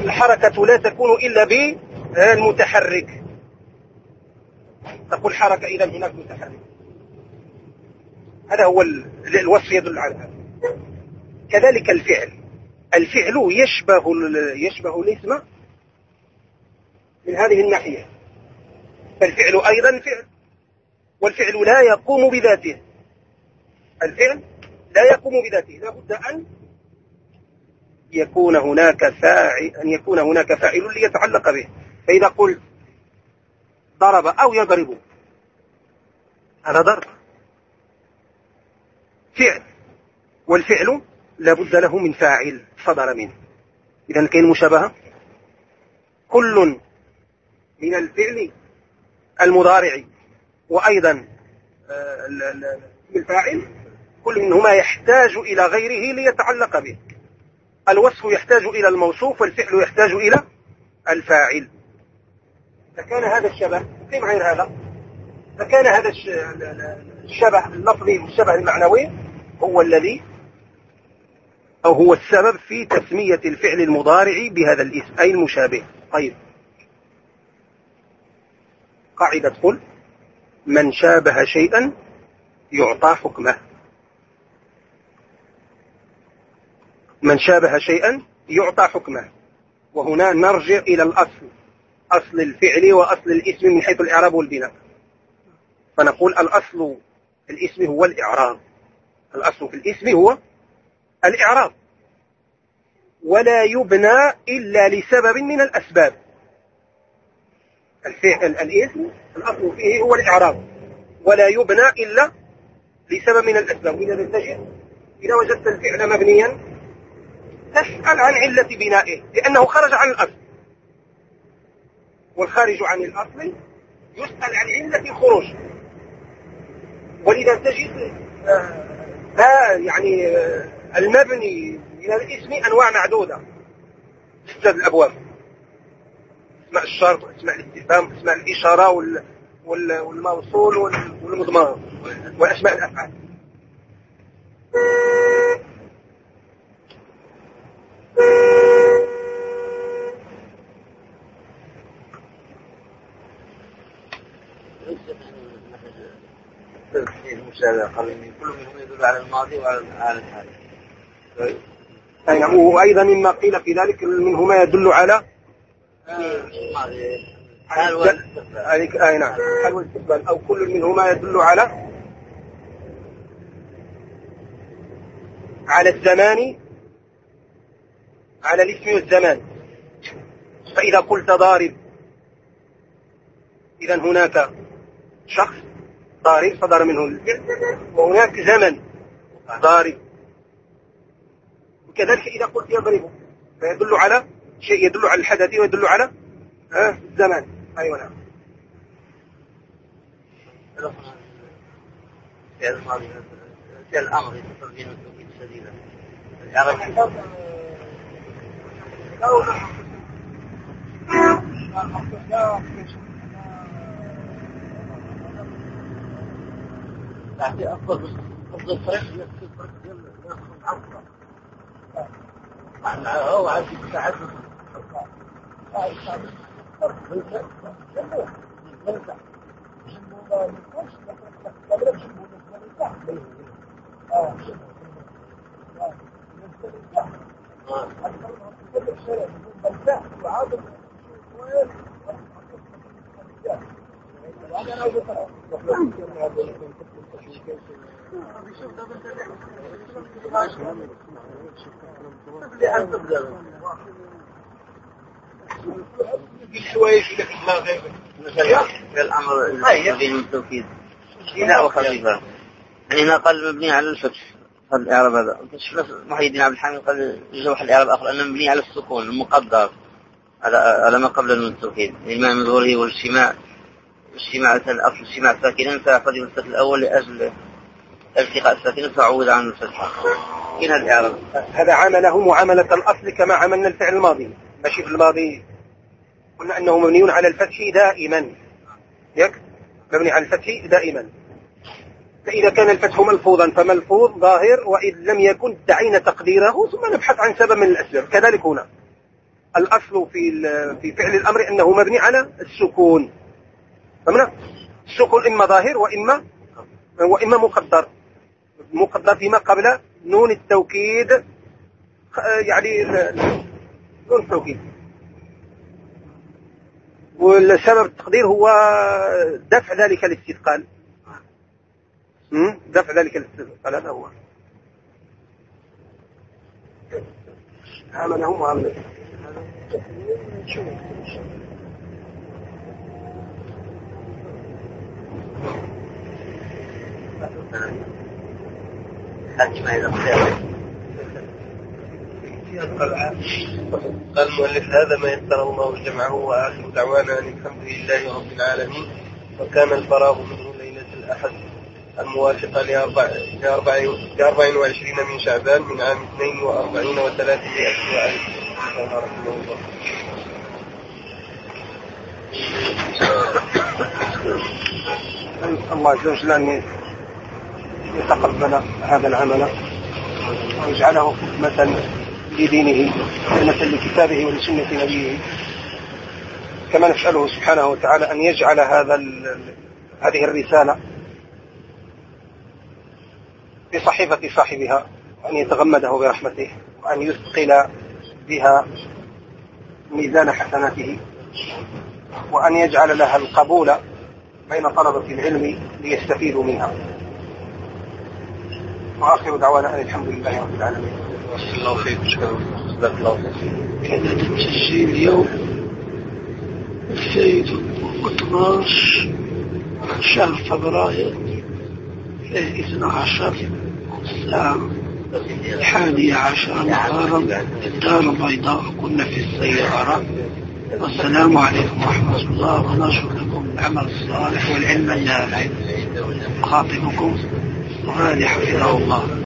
الحركة لا تكون إلا بالمتحرك تقول حركة إذا هناك متحرك. هذا هو الوصف يدل على هذا. كذلك الفعل. الفعل يشبه يشبه الاسم من هذه الناحية. فالفعل أيضا فعل. والفعل لا يقوم بذاته. الفعل لا يقوم بذاته. لا بد أن يكون هناك فاعل أن يكون هناك فاعل ليتعلق به. فإذا قلت ضرب أو يضرب هذا ضرب. فعل. والفعل لا بد له من فاعل صدر منه. إذا كاين مشابهة؟ كل من الفعل المضارع وأيضا آه، الفاعل كل منهما يحتاج إلى غيره ليتعلق به. الوصف يحتاج إلى الموصوف والفعل يحتاج إلى الفاعل. فكان هذا الشبه كيف غير هذا؟ فكان هذا الشبه اللفظي والشبه المعنوي هو الذي أو هو السبب في تسمية الفعل المضارع بهذا الاسم أي المشابه. طيب. قاعدة قل من شابه شيئا يعطى حكمه. من شابه شيئا يعطى حكمه. وهنا نرجع إلى الأصل أصل الفعل وأصل الاسم من حيث الإعراب والبناء. فنقول الأصل في الاسم هو الإعراب. الأصل في الاسم هو الإعراب. ولا يبنى إلا لسبب من الأسباب. الفعل الاسم الأصل فيه هو الإعراب. ولا يبنى إلا لسبب من الأسباب. إذا إذا وجدت الفعل مبنيا تسأل عن علة بنائه لأنه خرج عن الأصل. والخارج عن الأصل يسأل عن علة الخروج. ولذا تجد آه يعني آه المبني من الاسم أنواع معدودة. ستة الأبواب اسماء الشرط اسماء الاستفهام اسماء الإشارة وال والموصول والمضمار وأسماء الأفعال. المشابهة كل منهم يدل على الماضي وعلى الحال أي نعم وأيضا مما قيل في ذلك منهما يدل على حال والاستقبال أي نعم. حال والاستقبال أو كل منهما يدل على على الزمان على الاسم والزمان. فإذا قلت ضارب إذا هناك شخص ضارب صدر منه. وهناك زمن ضارب وكذلك إذا قلت يضرب فيدل على شيء يدل على الحدث ويدل على الزمان. أيوة نعم. الأمر التوكيد شديدا يعني أفضل أفضل الطريق هو عايز يتعدد الامر الذي التوكيد لا وخفيفه يعني هنا قال مبني على الفتح. هذا الإعراب هذا. محي الدين عبد الحميد قال جوح الإعراب الآخر انه مبني على السكون المقدر على على ما قبل التوكيد الإمام من ظهوره والاجتماع اجتماع الاصل اجتماع ساكنا فقد الفتح الأول لأجل التقاء الساكن فعوض عن الفتحه هنا الإعراب. هذا عمله معامله الأصل كما عملنا الفعل الماضي. ماشي في الماضي. قلنا أنه مبني على الفتح دائما. يك؟ مبني على الفتح دائما. فإذا كان الفتح ملفوظا فملفوظ ظاهر وإن لم يكن دعينا تقديره ثم نبحث عن سبب من الأسباب. كذلك هنا. الأصل في في فعل الأمر أنه مبني على السكون. فهمنا؟ السكون إما ظاهر وإما وإما مقدر. مقدر فيما قبل نون التوكيد يعني نون التوكيد. والسبب التقدير هو دفع ذلك الاستثقال. دفع ذلك الاستثقال هذا هو. قال المؤلف هذا ما يسر الله جمعه وآخر دعوانا أن الحمد لله رب العالمين وكان الفراغ منه ليلة الأحد الموافقة لأربع وعشرين من شعبان من عام اثنين وأربعين وثلاثمائة وألف. رحمه الله الله عز وجل أن يتقبل هذا العمل ويجعله خدمة لدينه خدمة لكتابه ولسنة نبيه. كما نسأله سبحانه وتعالى أن يجعل هذا هذه الرسالة في صحيفة صاحبها وأن يتغمده برحمته وأن يثقل بها ميزان حسناته وأن يجعل لها القبول بين طلبة العلم ليستفيدوا منها. وآخر دعوانا أن الحمد لله رب العالمين. الله خير جزاك الله خير التسجيل اليوم السيد 12 شهر فبراير الاثنى عشر الساعة الحادية عشر محرم الدار البيضاء. كنا في السيارة. والسلام عليكم ورحمة الله ونشكر العمل الصالح والعلم النافع. خاطبكم وغالي حفظه الله.